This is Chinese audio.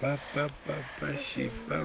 爸爸，爸爸，爸爸。